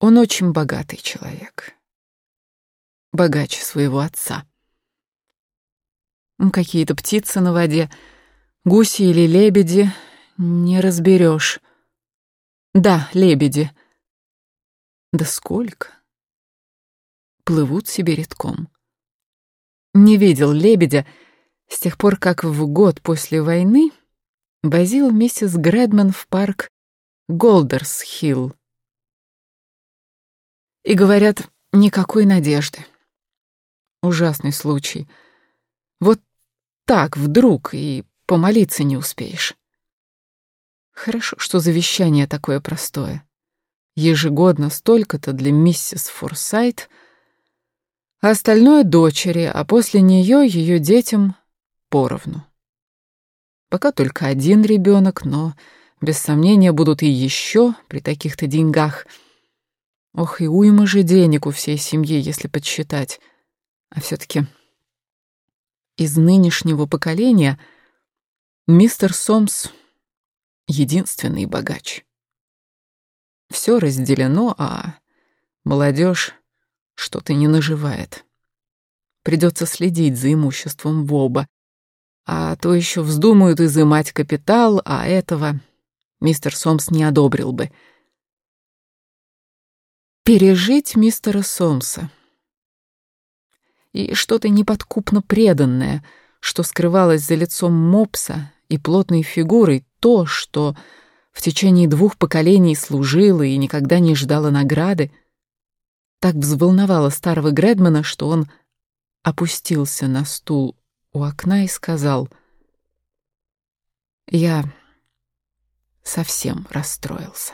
Он очень богатый человек. Богаче своего отца. Какие-то птицы на воде, гуси или лебеди, не разберешь. Да, лебеди. Да сколько? Плывут себе редком. Не видел лебедя с тех пор, как в год после войны возил миссис Грэдман в парк Голдерс-Хилл. И говорят, никакой надежды. Ужасный случай. Вот так вдруг и помолиться не успеешь. Хорошо, что завещание такое простое. Ежегодно столько-то для миссис Форсайт, а остальное дочери, а после нее ее детям поровну. Пока только один ребенок, но без сомнения будут и еще при таких-то деньгах. Ох, и уйма же денег у всей семьи, если подсчитать. А все-таки из нынешнего поколения мистер Сомс единственный богач. Все разделено, а молодежь что-то не наживает. Придется следить за имуществом в оба, а то еще вздумают изымать капитал, а этого мистер Сомс не одобрил бы. Пережить мистера Сомса. И что-то неподкупно преданное, что скрывалось за лицом мопса и плотной фигурой, то, что в течение двух поколений служило и никогда не ждало награды, так взволновало старого Гредмана, что он опустился на стул у окна и сказал, «Я совсем расстроился».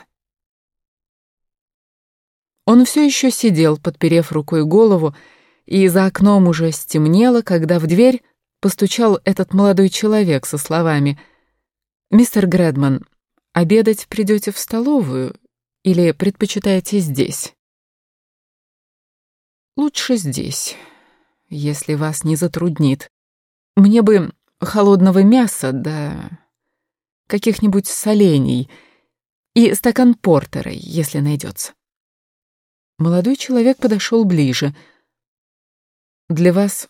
Он все еще сидел, подперев рукой голову, и за окном уже стемнело, когда в дверь постучал этот молодой человек со словами «Мистер Грэдман, обедать придете в столовую или предпочитаете здесь?» «Лучше здесь, если вас не затруднит. Мне бы холодного мяса, да каких-нибудь солений и стакан портера, если найдется». Молодой человек подошел ближе. «Для вас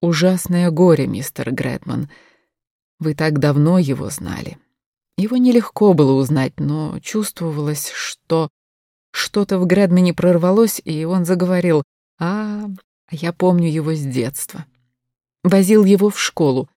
ужасное горе, мистер Грэдман. Вы так давно его знали. Его нелегко было узнать, но чувствовалось, что что-то в Грэдмане прорвалось, и он заговорил. «А, я помню его с детства. Возил его в школу.